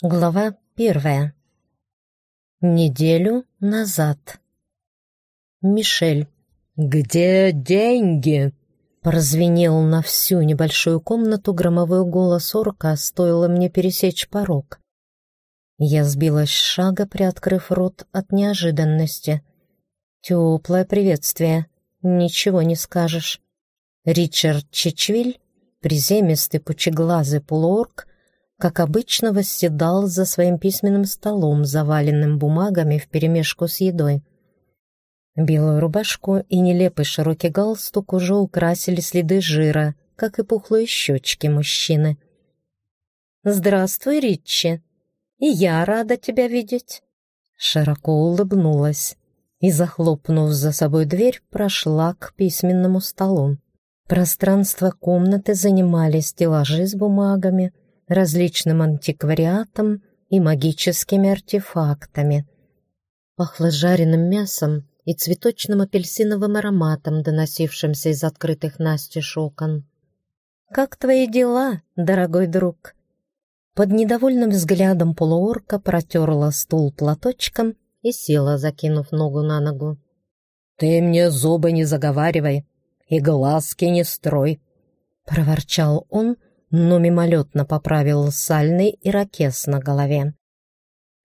Глава первая. Неделю назад. Мишель. «Где деньги?» Прозвенел на всю небольшую комнату громовой голос орка, стоило мне пересечь порог. Я сбилась с шага, приоткрыв рот от неожиданности. Теплое приветствие, ничего не скажешь. Ричард Чичвиль, приземистый пучеглазый полуорк, как обычно, восседал за своим письменным столом, заваленным бумагами вперемешку с едой. Белую рубашку и нелепый широкий галстук уже украсили следы жира, как и пухлые щечки мужчины. «Здравствуй, Ричи! И я рада тебя видеть!» Широко улыбнулась и, захлопнув за собой дверь, прошла к письменному столу. Пространство комнаты занимали стеллажи с бумагами — различным антиквариатом и магическими артефактами. Пахло жареным мясом и цветочным апельсиновым ароматом, доносившимся из открытых настежь окон. «Как твои дела, дорогой друг?» Под недовольным взглядом полуорка протерла стул платочком и села, закинув ногу на ногу. «Ты мне зубы не заговаривай и глазки не строй!» — проворчал он, но мимолетно поправил сальный ирокез на голове.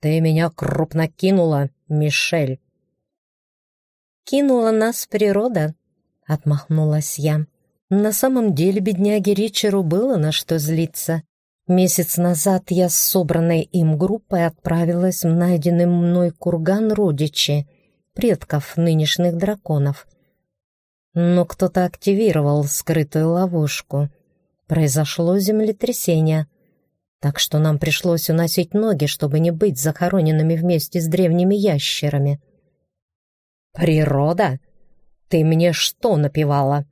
«Ты меня крупно кинула, Мишель!» «Кинула нас природа», — отмахнулась я. «На самом деле бедняге Ричеру было на что злиться. Месяц назад я с собранной им группой отправилась в найденный мной курган родичи, предков нынешних драконов. Но кто-то активировал скрытую ловушку — произошло землетрясение, так что нам пришлось уносить ноги, чтобы не быть захороненными вместе с древними ящерами. «Природа? Ты мне что напевала?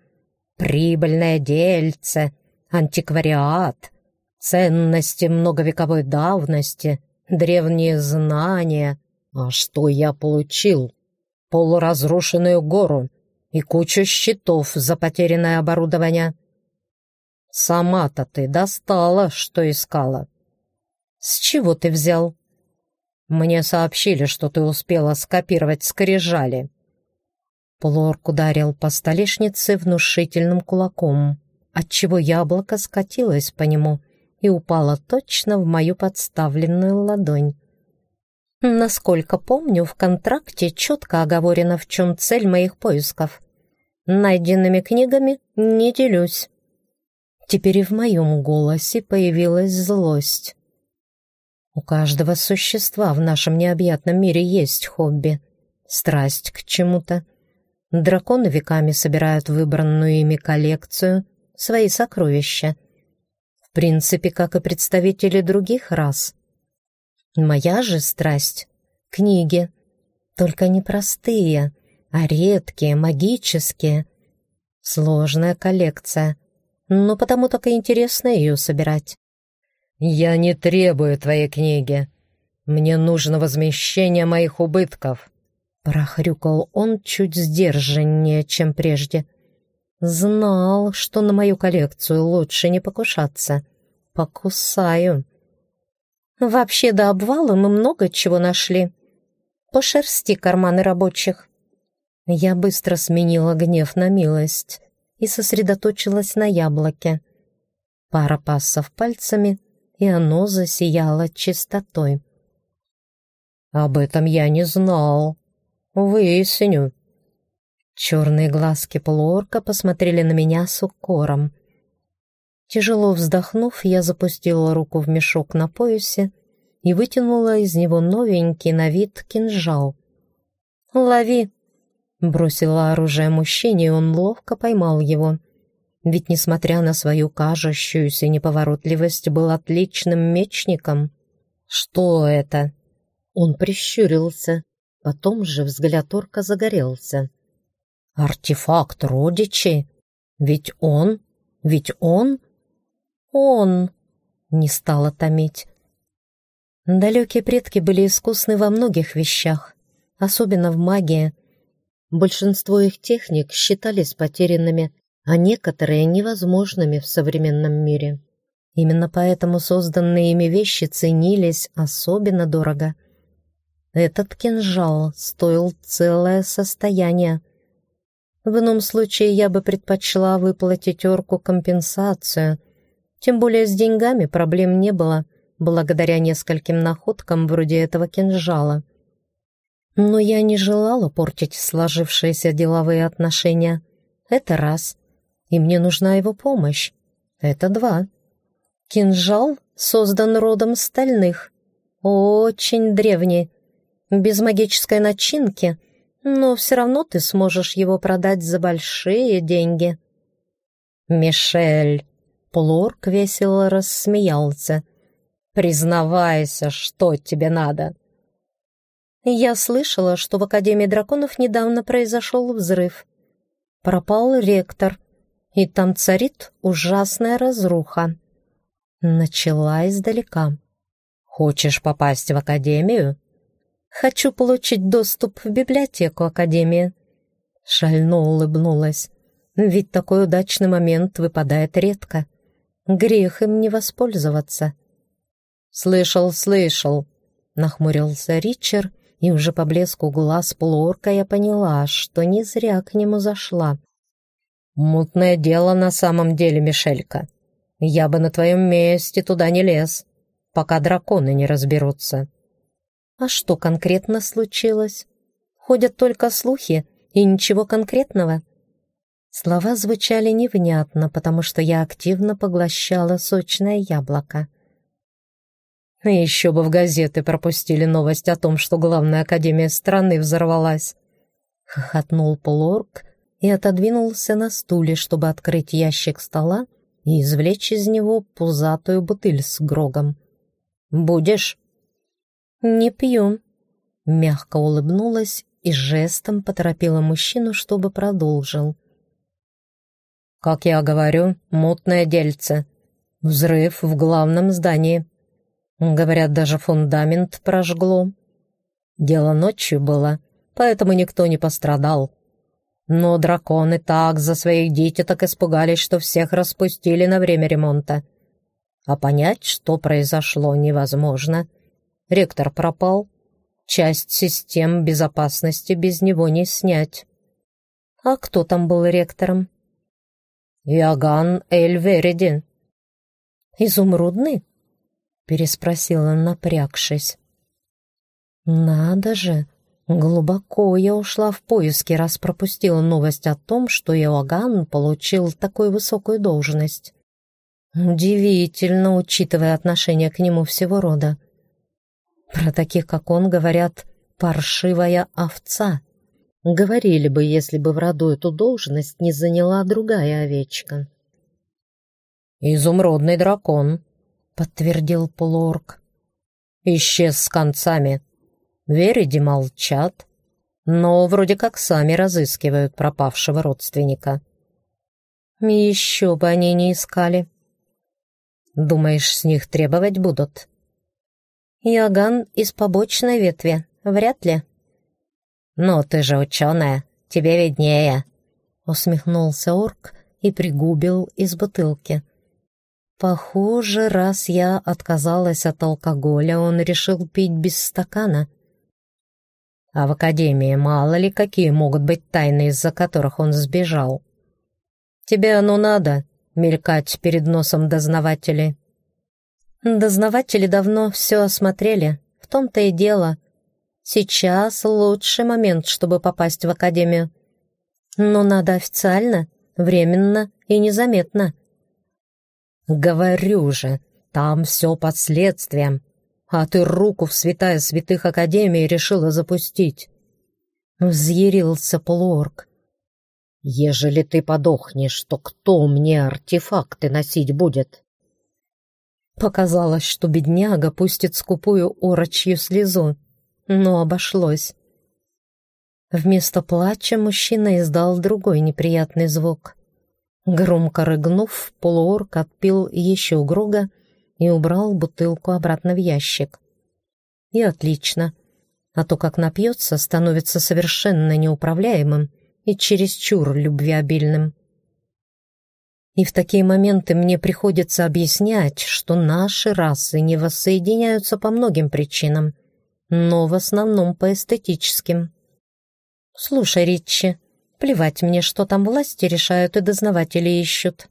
Прибыльное дельце, антиквариат, ценности многовековой давности, древние знания. А что я получил? Полуразрушенную гору и кучу щитов за потерянное оборудование». «Сама-то ты достала, что искала». «С чего ты взял?» «Мне сообщили, что ты успела скопировать скрижали». Плорк ударил по столешнице внушительным кулаком, отчего яблоко скатилось по нему и упало точно в мою подставленную ладонь. Насколько помню, в контракте четко оговорено, в чем цель моих поисков. Найденными книгами не делюсь. Теперь и в моем голосе появилась злость. У каждого существа в нашем необъятном мире есть хобби, страсть к чему-то. Драконы веками собирают выбранную ими коллекцию, свои сокровища. В принципе, как и представители других рас. Моя же страсть — книги. Только не простые, а редкие, магические. Сложная коллекция — но потому так и интересно ее собирать. «Я не требую твоей книги. Мне нужно возмещение моих убытков», — прохрюкал он чуть сдержаннее, чем прежде. «Знал, что на мою коллекцию лучше не покушаться. Покусаю». «Вообще до обвала мы много чего нашли. Пошерсти карманы рабочих». Я быстро сменила гнев на милость и сосредоточилась на яблоке. Пара пассов пальцами, и оно засияло чистотой. «Об этом я не знал. Выясню». Черные глазки полуорка посмотрели на меня с укором. Тяжело вздохнув, я запустила руку в мешок на поясе и вытянула из него новенький на вид кинжал. «Лови!» Бросила оружие мужчине, и он ловко поймал его. Ведь, несмотря на свою кажущуюся неповоротливость, был отличным мечником. «Что это?» Он прищурился. Потом же взгляд орка загорелся. «Артефакт родичей? Ведь он? Ведь он?» «Он!» — не стала томить. Далекие предки были искусны во многих вещах, особенно в магии, Большинство их техник считались потерянными, а некоторые невозможными в современном мире. Именно поэтому созданные ими вещи ценились особенно дорого. Этот кинжал стоил целое состояние. В ином случае я бы предпочла выплатить орку компенсацию, тем более с деньгами проблем не было, благодаря нескольким находкам вроде этого кинжала. Но я не желала портить сложившиеся деловые отношения. Это раз. И мне нужна его помощь. Это два. Кинжал создан родом стальных. Очень древний. Без магической начинки, но все равно ты сможешь его продать за большие деньги. «Мишель!» Плорк весело рассмеялся. «Признавайся, что тебе надо?» Я слышала, что в Академии драконов недавно произошел взрыв. Пропал ректор, и там царит ужасная разруха. Начала издалека. «Хочешь попасть в Академию?» «Хочу получить доступ в библиотеку Академии». Шально улыбнулась. «Ведь такой удачный момент выпадает редко. Грех им не воспользоваться». «Слышал, слышал», — нахмурился Ричард и уже по блеску глаз полуорка я поняла, что не зря к нему зашла. «Мутное дело на самом деле, Мишелька. Я бы на твоем месте туда не лез, пока драконы не разберутся». «А что конкретно случилось? Ходят только слухи и ничего конкретного?» Слова звучали невнятно, потому что я активно поглощала сочное яблоко. Еще бы в газеты пропустили новость о том, что главная академия страны взорвалась. Хохотнул полуорг и отодвинулся на стуле, чтобы открыть ящик стола и извлечь из него пузатую бутыль с грогом. «Будешь?» «Не пью», — мягко улыбнулась и жестом поторопила мужчину, чтобы продолжил. «Как я говорю, мутное дельце. Взрыв в главном здании. Говорят, даже фундамент прожгло. Дело ночью было, поэтому никто не пострадал. Но драконы так за своих детей испугались, что всех распустили на время ремонта. А понять, что произошло, невозможно. Ректор пропал. Часть систем безопасности без него не снять. А кто там был ректором? Иоганн Эльверидин. Изумрудный? Переспросила, напрягшись. «Надо же! Глубоко я ушла в поиски, раз пропустила новость о том, что Иоганн получил такую высокую должность. Удивительно, учитывая отношение к нему всего рода. Про таких, как он, говорят «паршивая овца». Говорили бы, если бы в роду эту должность не заняла другая овечка. «Изумрудный дракон», — подтвердил полуорг. «Исчез с концами. Вериди молчат, но вроде как сами разыскивают пропавшего родственника». «Еще бы они не искали». «Думаешь, с них требовать будут?» «Иоганн из побочной ветви. Вряд ли». «Ну, ты же ученая, тебе виднее», — усмехнулся орк и пригубил из бутылки. Похоже, раз я отказалась от алкоголя, он решил пить без стакана. А в академии мало ли какие могут быть тайны, из-за которых он сбежал. Тебе оно надо, мелькать перед носом дознавателей. Дознаватели давно все осмотрели, в том-то и дело. Сейчас лучший момент, чтобы попасть в академию. Но надо официально, временно и незаметно. «Говорю же, там все под следствием, а ты руку в святая святых Академии решила запустить». Взъярился полуорг. «Ежели ты подохнешь, то кто мне артефакты носить будет?» Показалось, что бедняга пустит скупую орочью слезу, но обошлось. Вместо плача мужчина издал другой неприятный звук. Громко рыгнув, полуорк отпил еще Грога и убрал бутылку обратно в ящик. И отлично. А то, как напьется, становится совершенно неуправляемым и чересчур любвеобильным. И в такие моменты мне приходится объяснять, что наши расы не воссоединяются по многим причинам, но в основном по эстетическим. «Слушай, Ричи, плевать мне, что там власти решают и дознаватели ищут».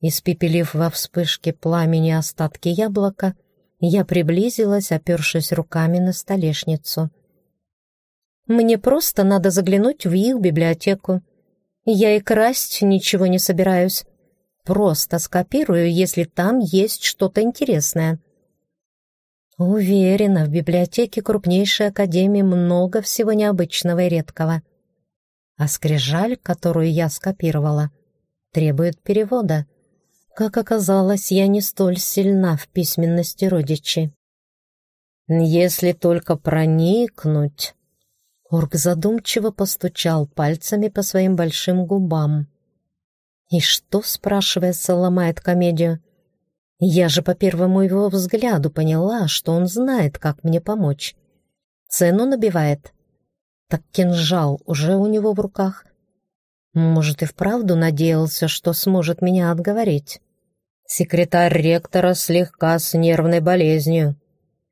Испепелив во вспышке пламени остатки яблока, я приблизилась, опершись руками на столешницу. «Мне просто надо заглянуть в их библиотеку. Я и красть ничего не собираюсь. Просто скопирую, если там есть что-то интересное». Уверена, в библиотеке крупнейшей академии много всего необычного и редкого. А скрижаль, которую я скопировала, требует перевода. Как оказалось, я не столь сильна в письменности родичи. Если только проникнуть... Орк задумчиво постучал пальцами по своим большим губам. И что, спрашивается, ломает комедию? Я же по первому его взгляду поняла, что он знает, как мне помочь. Цену набивает. Так кинжал уже у него в руках. Может, и вправду надеялся, что сможет меня отговорить. Секретарь ректора слегка с нервной болезнью,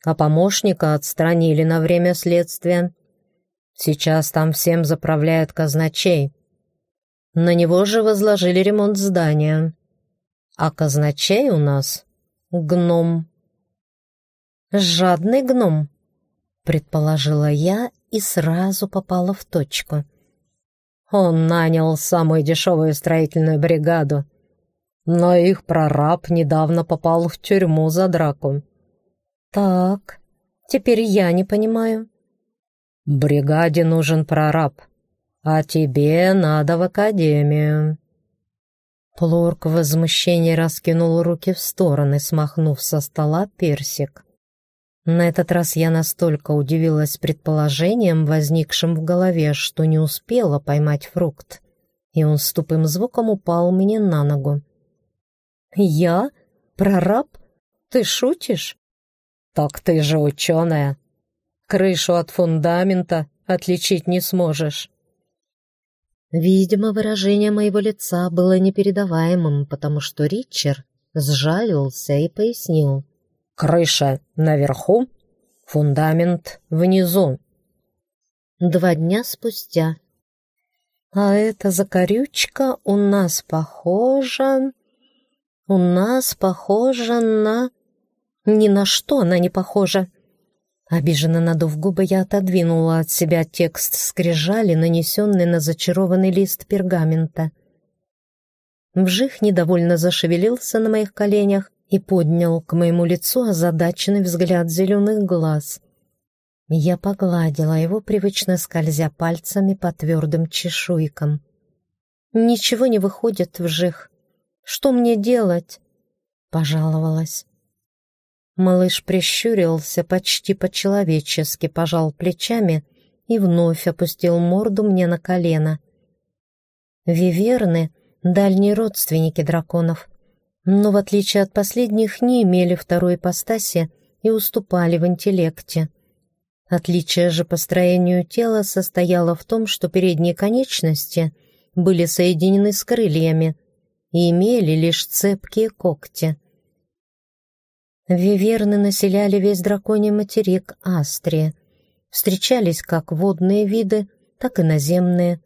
а помощника отстранили на время следствия. Сейчас там всем заправляет казначей. На него же возложили ремонт здания. А казначей у нас — гном. «Жадный гном», — предположила я и сразу попала в точку. Он нанял самую дешевую строительную бригаду, но их прораб недавно попал в тюрьму за драку. «Так, теперь я не понимаю». «Бригаде нужен прораб, а тебе надо в академию». Плорк в возмущении раскинул руки в стороны, смахнув со стола персик. На этот раз я настолько удивилась предположением, возникшим в голове, что не успела поймать фрукт, и он с тупым звуком упал мне на ногу. «Я? Прораб? Ты шутишь?» «Так ты же ученая. Крышу от фундамента отличить не сможешь». Видимо, выражение моего лица было непередаваемым, потому что Ричард сжалился и пояснил. «Крыша наверху, фундамент внизу». Два дня спустя. «А эта закорючка у нас похожа...» У нас похожа на... Ни на что она не похожа. Обиженно надув губы, я отодвинула от себя текст скрижали, нанесенный на зачарованный лист пергамента. Вжих недовольно зашевелился на моих коленях и поднял к моему лицу озадаченный взгляд зеленых глаз. Я погладила его, привычно скользя пальцами по твердым чешуйкам. «Ничего не выходит, вжих. Что мне делать?» — пожаловалась. Малыш прищурился почти по-человечески, пожал плечами и вновь опустил морду мне на колено. Виверны — дальние родственники драконов, но в отличие от последних не имели второй ипостаси и уступали в интеллекте. Отличие же по строению тела состояло в том, что передние конечности были соединены с крыльями, и имели лишь цепкие когти. Виверны населяли весь драконий материк Астрия. Встречались как водные виды, так и наземные.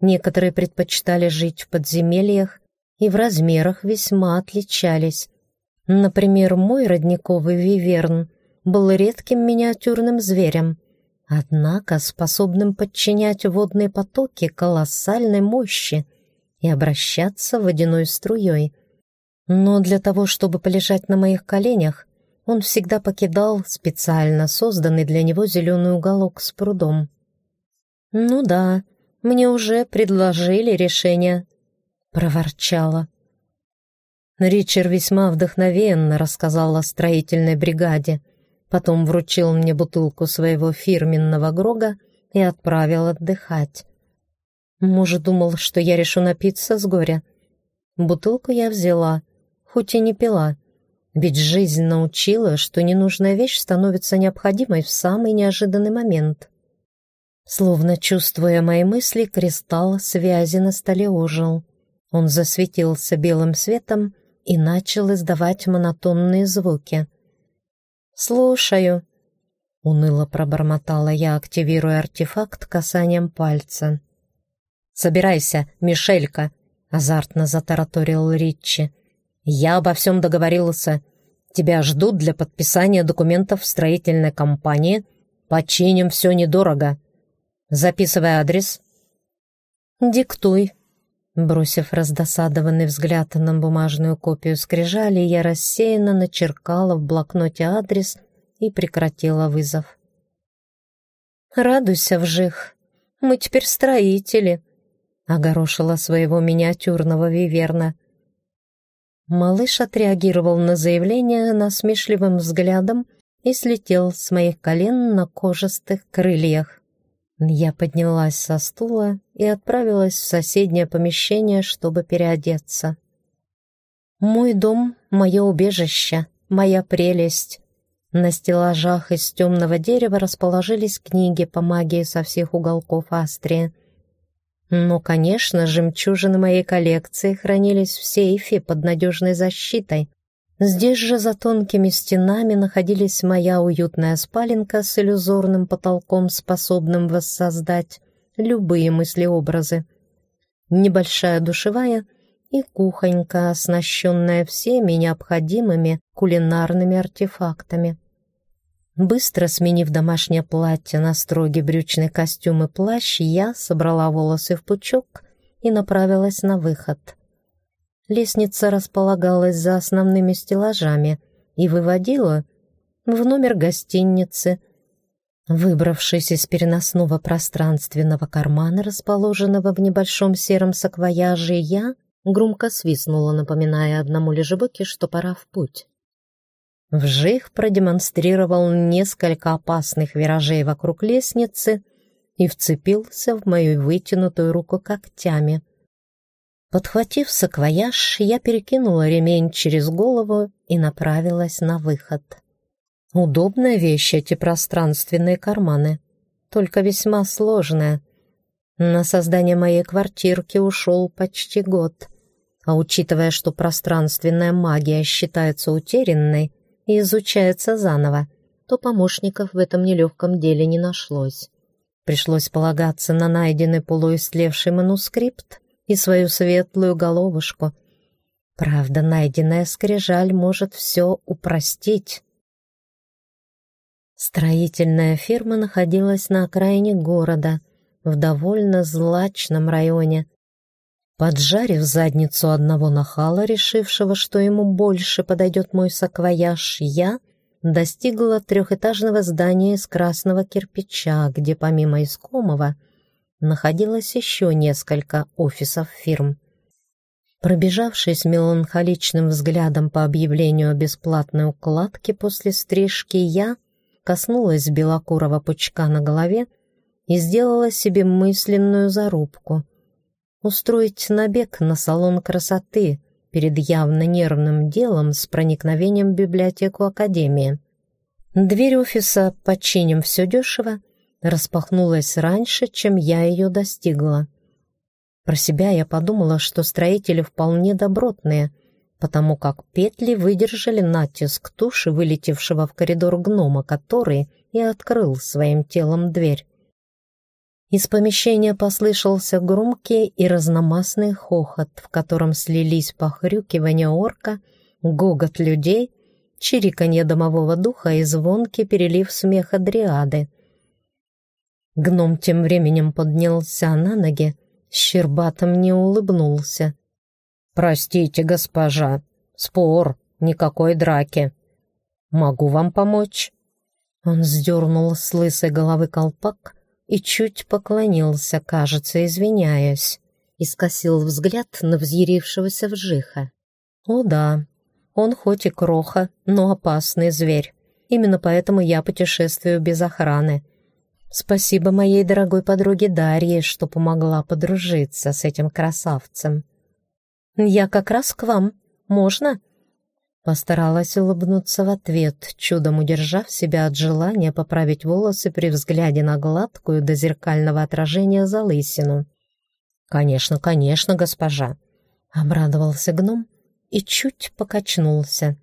Некоторые предпочитали жить в подземельях и в размерах весьма отличались. Например, мой родниковый виверн был редким миниатюрным зверем, однако способным подчинять водные потоки колоссальной мощи — и обращаться водяной струей. Но для того, чтобы полежать на моих коленях, он всегда покидал специально созданный для него зеленый уголок с прудом. «Ну да, мне уже предложили решение», — проворчала. Ричард весьма вдохновенно рассказал о строительной бригаде, потом вручил мне бутылку своего фирменного грога и отправил отдыхать. Может, думал, что я решу напиться с горя. Бутылку я взяла, хоть и не пила. Ведь жизнь научила, что ненужная вещь становится необходимой в самый неожиданный момент. Словно чувствуя мои мысли, кристалл связи на столе ожил. Он засветился белым светом и начал издавать монотонные звуки. «Слушаю», — уныло пробормотала я, активируя артефакт касанием пальца. «Собирайся, Мишелька», — азартно затараторил Ричи. «Я обо всем договорился. Тебя ждут для подписания документов в строительной компании. Починим все недорого. Записывай адрес». «Диктуй», Бросив раздосадованный взгляд на бумажную копию скрижали, я рассеянно начеркала в блокноте адрес и прекратила вызов. «Радуйся, вжих, мы теперь строители», — огорошила своего миниатюрного виверна. Малыш отреагировал на заявление насмешливым взглядом и слетел с моих колен на кожистых крыльях. Я поднялась со стула и отправилась в соседнее помещение, чтобы переодеться. Мой дом — мое убежище, моя прелесть. На стеллажах из темного дерева расположились книги по магии со всех уголков Астрии. Но, конечно, жемчужины моей коллекции хранились в сейфе под надежной защитой. Здесь же за тонкими стенами находились моя уютная спаленка с иллюзорным потолком, способным воссоздать любые мыслеобразы, небольшая душевая и кухонька, оснащенная всеми необходимыми кулинарными артефактами. Быстро сменив домашнее платье на строгий брючный костюм и плащ, я собрала волосы в пучок и направилась на выход — Лестница располагалась за основными стеллажами и выводила в номер гостиницы. Выбравшись из переносного пространственного кармана, расположенного в небольшом сером саквояже, я громко свистнула, напоминая одному лежебоке, что пора в путь. Вжих продемонстрировал несколько опасных виражей вокруг лестницы и вцепился в мою вытянутую руку когтями. Подхватив саквояж, я перекинула ремень через голову и направилась на выход. Удобная вещь эти пространственные карманы, только весьма сложная. На создание моей квартирки ушел почти год. А учитывая, что пространственная магия считается утерянной и изучается заново, то помощников в этом нелегком деле не нашлось. Пришлось полагаться на найденный полуистлевший манускрипт, и свою светлую головушку. Правда, найденная скрижаль может все упростить. Строительная фирма находилась на окраине города, в довольно злачном районе. Поджарив задницу одного нахала, решившего, что ему больше подойдет мой саквояж, я достигла трехэтажного здания из красного кирпича, где помимо искомого — находилось еще несколько офисов фирм. Пробежавшись меланхоличным взглядом по объявлению о бесплатной укладке после стрижки, я коснулась белокурого пучка на голове и сделала себе мысленную зарубку. Устроить набег на салон красоты перед явно нервным делом с проникновением в библиотеку Академии. Дверь офиса «Починим все дешево» распахнулась раньше, чем я ее достигла. Про себя я подумала, что строители вполне добротные, потому как петли выдержали натиск туши, вылетевшего в коридор гнома, который и открыл своим телом дверь. Из помещения послышался громкий и разномастный хохот, в котором слились похрюкивание орка, гогот людей, чириканье домового духа и звонкий перелив смеха дриады — Гном тем временем поднялся на ноги, щербатом не улыбнулся. «Простите, госпожа, спор, никакой драки. Могу вам помочь?» Он сдернул с лысой головы колпак и чуть поклонился, кажется, извиняясь, и скосил взгляд на взъярившегося вжиха. «О да, он хоть и кроха, но опасный зверь. Именно поэтому я путешествую без охраны. Спасибо моей дорогой подруге Дарье, что помогла подружиться с этим красавцем. Я как раз к вам. Можно? Постаралась улыбнуться в ответ, чудом удержав себя от желания поправить волосы при взгляде на гладкую до зеркального отражения залысину. «Конечно, конечно, госпожа. Обрадовался гном и чуть покачнулся.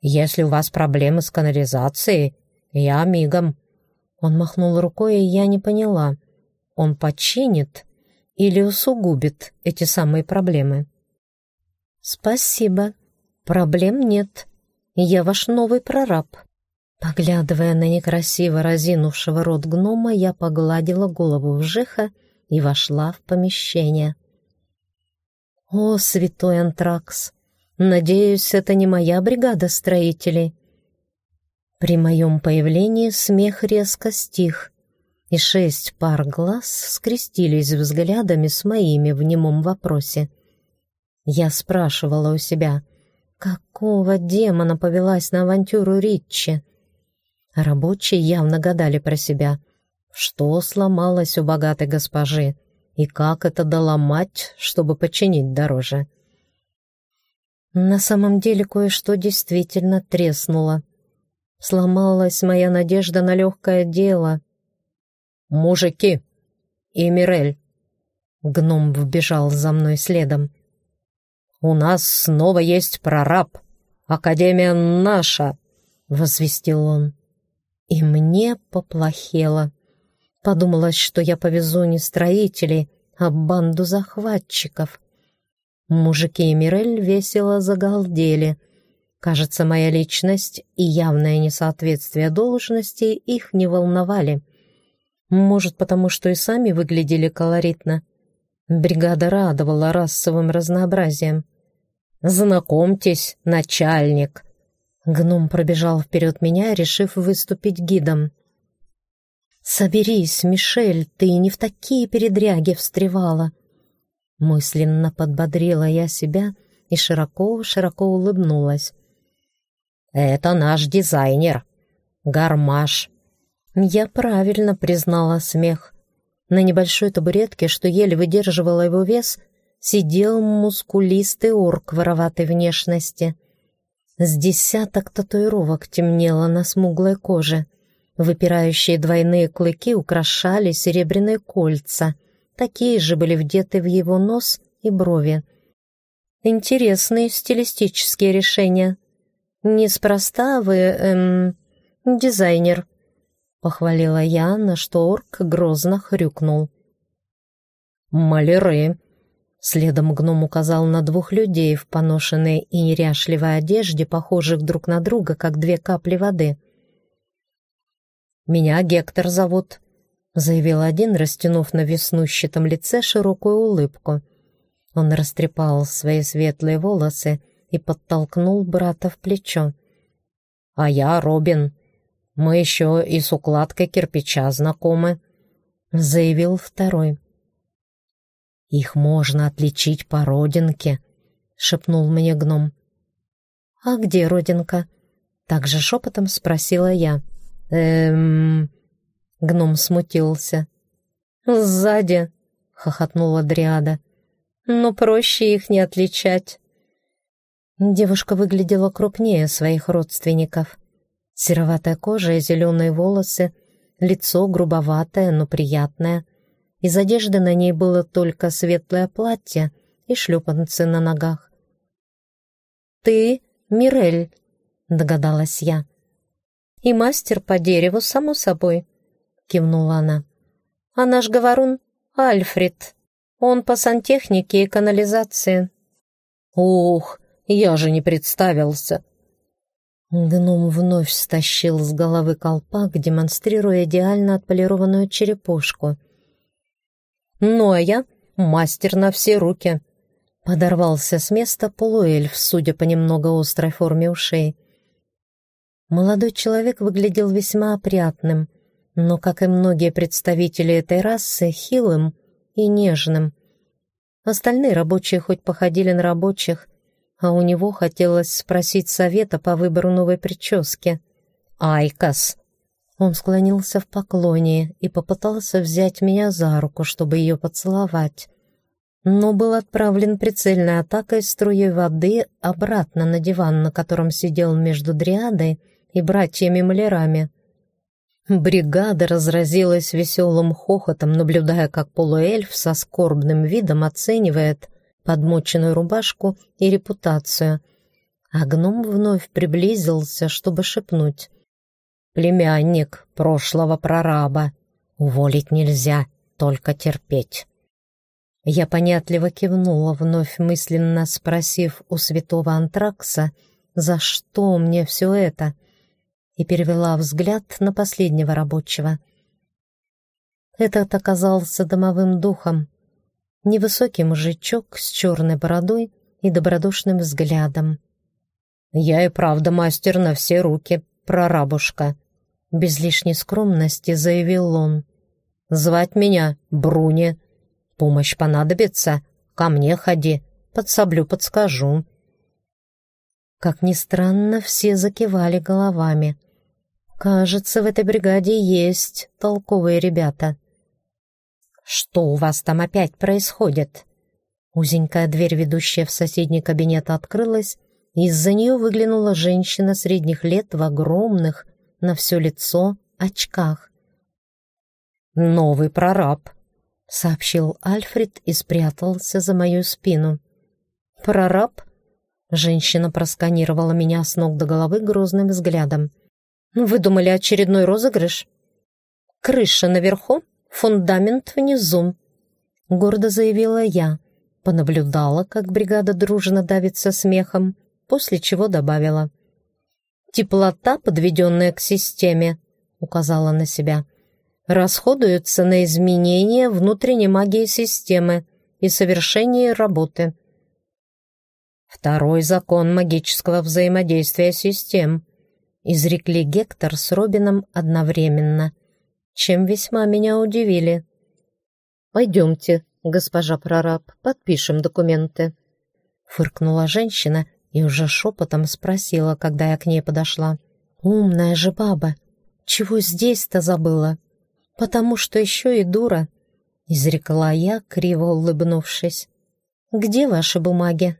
«Если у вас проблемы с канализацией, я мигом». Он махнул рукой, и я не поняла. Он починит или усугубит эти самые проблемы? «Спасибо. Проблем нет. Я ваш новый прораб». Поглядывая на некрасиво разинувшего рот гнома, я погладила голову вжиха и вошла в помещение. «О, святой антракс! Надеюсь, это не моя бригада строителей». При моем появлении смех резко стих, и шесть пар глаз скрестились взглядами с моими в немом вопросе. Я спрашивала у себя, какого демона повелась на авантюру Ритчи? Рабочие явно гадали про себя, что сломалось у богатой госпожи и как это доломать, чтобы починить дороже. На самом деле кое-что действительно треснуло. Сломалась моя надежда на легкое дело. «Мужики! И Мирель!» Гном вбежал за мной следом. «У нас снова есть прораб. Академия наша!» — возвестил он. И мне поплохело. Подумалось, что я повезу не строителей, а банду захватчиков. Мужики и Мирель весело загалдели. Кажется, моя личность и явное несоответствие должности их не волновали. Может, потому что и сами выглядели колоритно. Бригада радовала расовым разнообразием. «Знакомьтесь, начальник!» Гном пробежал вперед меня, решив выступить гидом. «Соберись, Мишель, ты не в такие передряги встревала!» Мысленно подбодрила я себя и широко-широко улыбнулась. «Это наш дизайнер, Гармаш». Я правильно признала смех. На небольшой табуретке, что еле выдерживала его вес, сидел мускулистый орк вороватой внешности. С десяток татуировок темнело на смуглой коже. Выпирающие двойные клыки украшали серебряные кольца. Такие же были вдеты в его нос и брови. Интересные стилистические решения. Неспроста вы, эм, дизайнер, похвалила я, на что орк грозно хрюкнул. «Маляры», Следом гном указал на двух людей в поношенной и неряшливой одежде, похожих друг на друга, как две капли воды. «Меня Гектор зовут», — заявил один, растянув на веснущатом лице широкую улыбку. Он растрепал свои светлые волосы и подтолкнул брата в плечо. «А я Робин. Мы еще и с укладкой кирпича знакомы», — заявил второй. «Их можно отличить по родинке», — шепнул мне гном. «А где родинка?» — также шепотом спросила я. «Эм...» — гном смутился. «Сзади», — хохотнула Дриада. «Но проще их не отличать». Девушка выглядела крупнее своих родственников. Сероватая кожа и зеленые волосы, лицо грубоватое, но приятное — из одежды на ней было только светлое платье и шлепанцы на ногах. «Ты Мирель», — догадалась я. «И мастер по дереву, само собой», — кивнула она. «А наш говорун — Альфред. Он по сантехнике и канализации». «Ух, я же не представился», Гном вновь стащил с головы колпак, демонстрируя идеально отполированную черепушку — ну а я мастер на все руки. Подорвался с места полуэльф, судя по немного острой форме ушей. Молодой человек выглядел весьма опрятным, но, как и многие представители этой расы, хилым и нежным. Остальные рабочие хоть походили на рабочих, а у него хотелось спросить совета по выбору новой прически. «Айкос!» Он склонился в поклоне и попытался взять меня за руку, чтобы ее поцеловать, но был отправлен прицельной атакой струей воды обратно на диван, на котором сидел между Дриадой и братьями-малярами. Бригада разразилась веселым хохотом, наблюдая, как полуэльф со скорбным видом оценивает подмоченную рубашку и репутацию. А гном вновь приблизился, чтобы шепнуть. «Племянник прошлого прораба. Уволить нельзя, только терпеть». Я понятливо кивнула, вновь мысленно спросив у святого Антракса, за что мне все это, и перевела взгляд на последнего рабочего. Этот оказался домовым духом, невысокий мужичок с черной бородой и добродушным взглядом. «Я и правда мастер на все руки, прорабушка», — без лишней скромности заявил он. «Звать меня Бруни». Помощь понадобится? Ко мне ходи, подсоблю, подскажу». Как ни странно, все закивали головами. «Кажется, в этой бригаде есть толковые ребята». «Что у вас там опять происходит?» Узенькая дверь, ведущая в соседний кабинет, открылась, и из-за нее выглянула женщина средних лет в огромных, на все лицо, очках. «Новый прораб», — сообщил Альфред и спрятался за мою спину. «Прораб?» Женщина просканировала меня с ног до головы грозным взглядом. «Вы думали очередной розыгрыш?» «Крыша наверху, фундамент внизу», — гордо заявила я. Понаблюдала, как бригада дружно давится смехом, после чего добавила. «Теплота, подведенная к системе», — указала на себя расходуются на изменение внутренней магии системы и совершение работы. Второй закон магического взаимодействия систем изрекли Гектор с Робином одновременно, чем весьма меня удивили. «Пойдемте, госпожа прораб, подпишем документы», фыркнула женщина и уже шепотом спросила, когда я к ней подошла. «Умная же баба! Чего здесь-то забыла?» потому что еще и дура», — изрекла я, криво улыбнувшись. «Где ваши бумаги?»